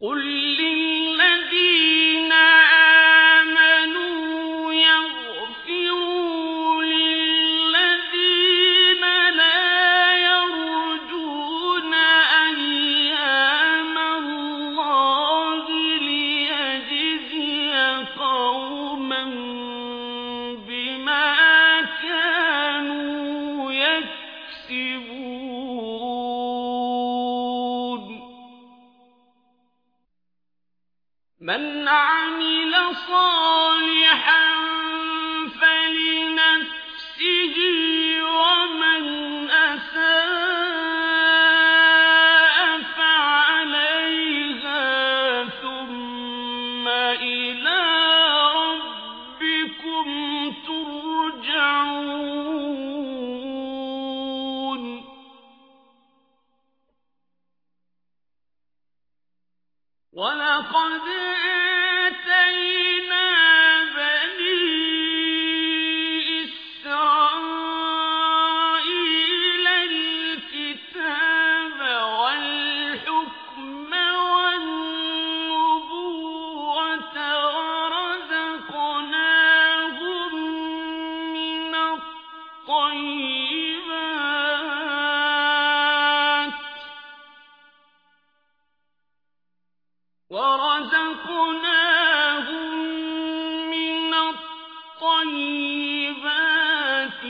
قل من عمل صالحا قد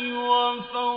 وفضل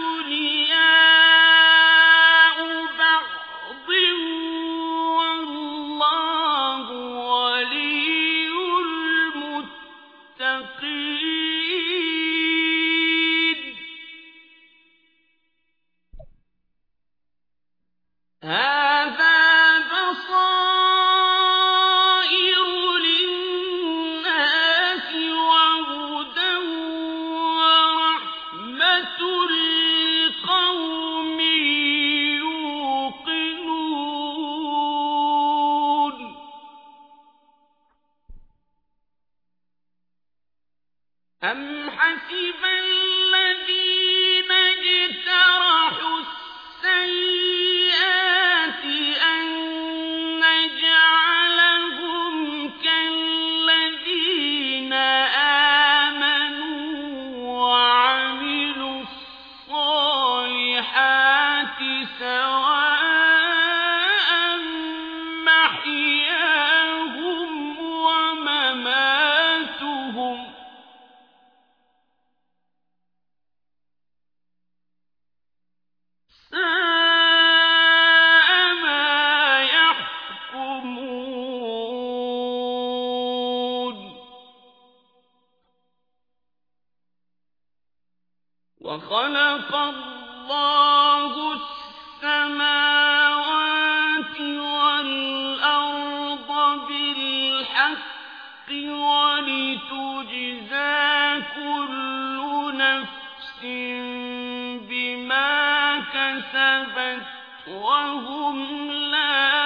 حسب الذين وَخَلَقَ اللَّهُ السَّمَاوَاتِ كَسَبَتْ وَهُمْ لَا